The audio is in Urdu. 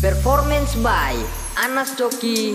پھرفارمنس بائے آناسٹ کی